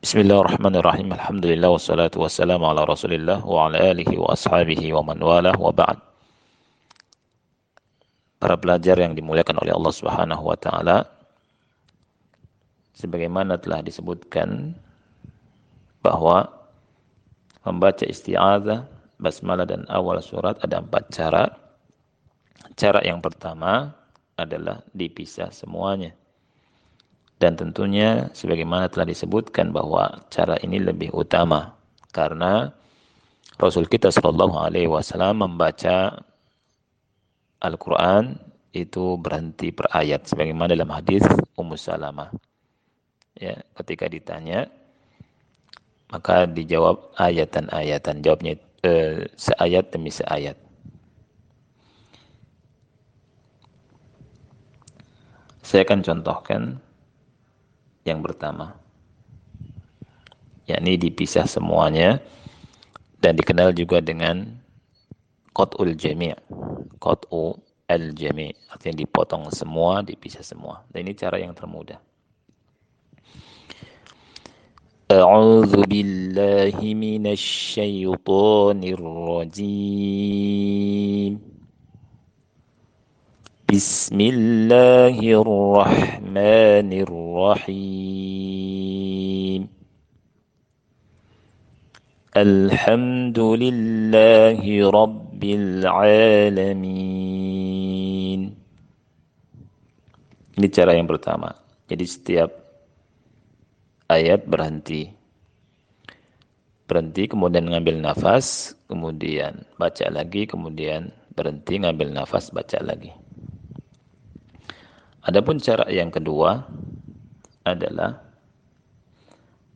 Bismillahirrahmanirrahim. Alhamdulillah wassalatu wassalamu ala Rasulillah wa ala alihi wa ashabihi wa man walah wa ba'd. Para pelajar yang dimuliakan oleh Allah Subhanahu wa taala, sebagaimana telah disebutkan bahwa membaca isti'adzah, basmalah dan awal surat ada empat cara. Cara yang pertama adalah dipisah semuanya dan tentunya sebagaimana telah disebutkan bahwa cara ini lebih utama karena Rasul kita Shallallahu Alaihi Wasallam membaca Al-Quran itu berhenti per ayat sebagaimana dalam hadis Ummu Salamah. Ya, ketika ditanya maka dijawab ayatan-ayatan jawabnya eh, seayat demi seayat. Saya akan contohkan yang pertama. Yakni dipisah semuanya dan dikenal juga dengan qat'ul jami' qat'u al jami' artinya dipotong semua dipisah semua. Dan ini cara yang termudah. A'udzu billahi minasy rajim. بسم الله الرحمن الرحيم الحمد لله رب العالمين Ini cara yang pertama. Jadi setiap ayat berhenti. Berhenti, kemudian ngambil nafas, kemudian baca lagi, kemudian berhenti, ngambil nafas, baca lagi. Adapun cara yang kedua adalah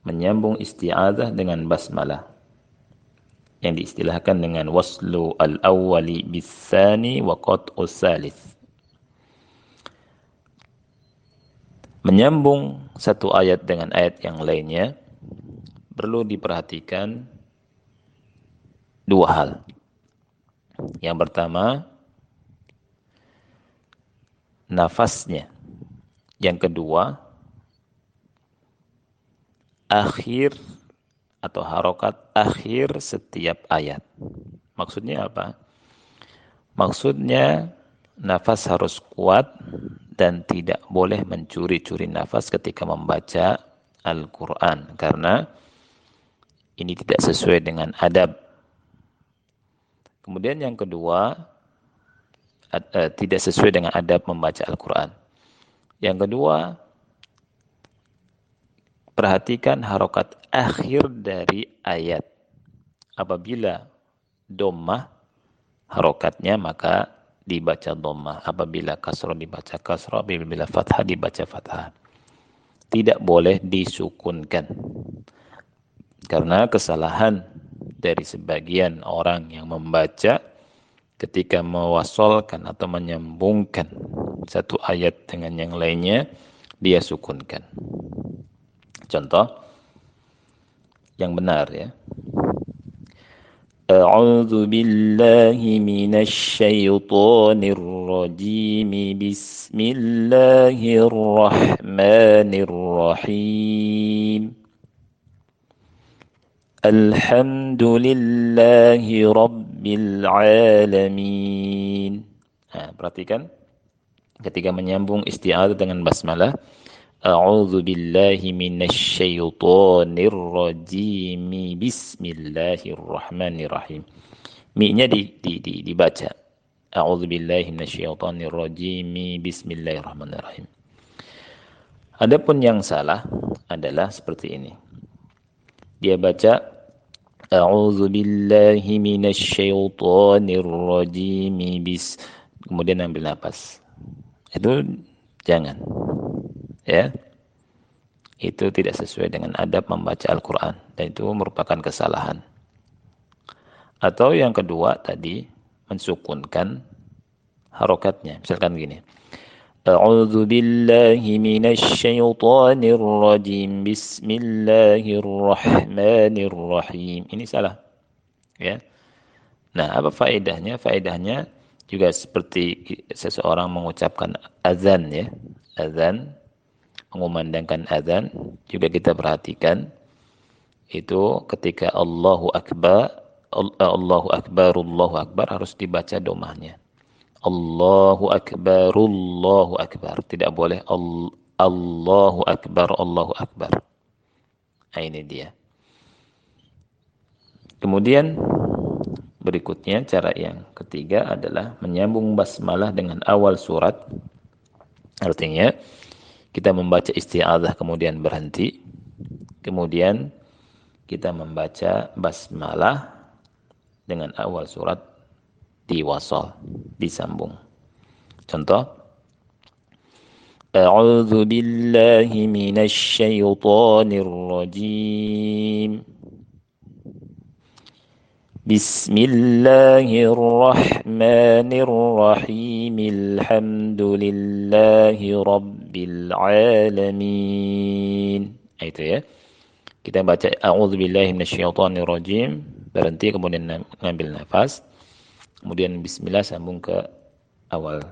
menyambung isti'adzah dengan basmalah yang diistilahkan dengan waslu al-awwali bisani wa qat'u salis. Menyambung satu ayat dengan ayat yang lainnya perlu diperhatikan dua hal. Yang pertama, nafasnya. Yang kedua, akhir atau harokat akhir setiap ayat. Maksudnya apa? Maksudnya nafas harus kuat dan tidak boleh mencuri-curi nafas ketika membaca Al-Quran. Karena ini tidak sesuai dengan adab. Kemudian yang kedua, uh, tidak sesuai dengan adab membaca Al-Quran. Yang kedua, perhatikan harokat akhir dari ayat. Apabila domah harokatnya maka dibaca domah. Apabila kasroh dibaca kasroh, apabila fathah dibaca fathah. Tidak boleh disukunkan. Karena kesalahan dari sebagian orang yang membaca ketika mewasolkan atau menyambungkan satu ayat dengan yang lainnya dia sukunkan. Contoh yang benar ya. أعوذ بالله من الشيطان الرجيم بسم الله الرحمن الرحيم الحمد لله رب rabbil alamin. Nah, perhatikan ketika menyambung isti'adzah dengan basmalah. A'udzu billahi minasyaitonir rajim. Bismillahirrahmanirrahim. Mi-nya di, di, di, dibaca. A'udzu billahi minasyaitonir rajim. Bismillahirrahmanirrahim. Adapun yang salah adalah seperti ini. Dia baca A'udzu billahi minasyaitonir rajim. Bis kemudian ambil nafas. Itu jangan. Ya. Itu tidak sesuai dengan adab membaca Al-Quran. Dan itu merupakan kesalahan. Atau yang kedua tadi mensukunkan harokatnya. Misalkan gini A'udzu billahi minasyaitonir rajim Bismillahirrahmanirrahim. Ini salah. Ya. Nah apa faedahnya? Faedahnya juga seperti seseorang mengucapkan azan ya. Azan mengumandangkan azan juga kita perhatikan itu ketika Allahu Akbar Allahu Akbar Allahu Akbar harus dibaca domahnya. Allahu Akbar Allahu Akbar. Tidak boleh Allahu Akbar Allahu Akbar. Nah, ini dia. Kemudian berikutnya cara yang ketiga adalah menyambung basmalah dengan awal surat. Artinya kita membaca isti'adzah kemudian berhenti. Kemudian kita membaca basmalah dengan awal surat diwasal, disambung. Contoh أعوذ بالله من الشيطان الرجيم بسم الله الرحمن الرحيم الحمد لله رب العالمين itu ya kita baca a'udzubillahi minasyaitonirrajim berhenti kemudian ngambil nafas kemudian bismillah sambung ke awal.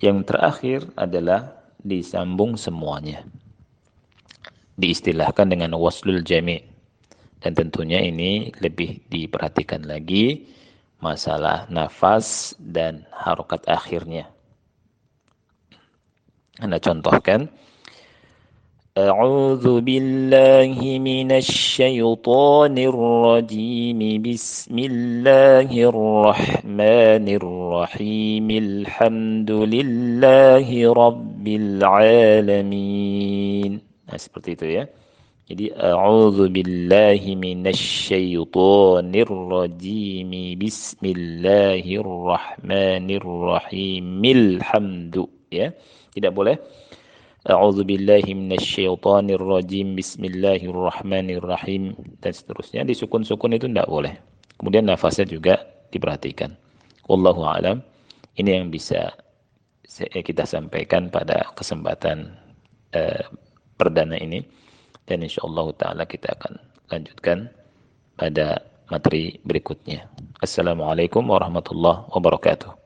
Yang terakhir adalah disambung semuanya. Diistilahkan dengan waslul jami. Dan tentunya ini lebih diperhatikan lagi masalah nafas dan harokat akhirnya. Anda contohkan أعوذ بالله من الشيطان الرجيم بسم الله الرحمن الرحيم الحمد لله رب العالمين seperti itu ya jadi a'udzu billahi minasyaitonir rajim bismillahirrahmanirrahim alhamdu ya tidak boleh A'udzu billahi minasyaitonir rajim. Bismillahirrahmanirrahim dan seterusnya. Di sukun-sukun itu tidak boleh. Kemudian nafasnya juga diperhatikan. Wallahu alam. Ini yang bisa kita sampaikan pada kesempatan eh, perdana ini dan insyaallah taala kita akan lanjutkan pada materi berikutnya. Assalamualaikum warahmatullahi wabarakatuh.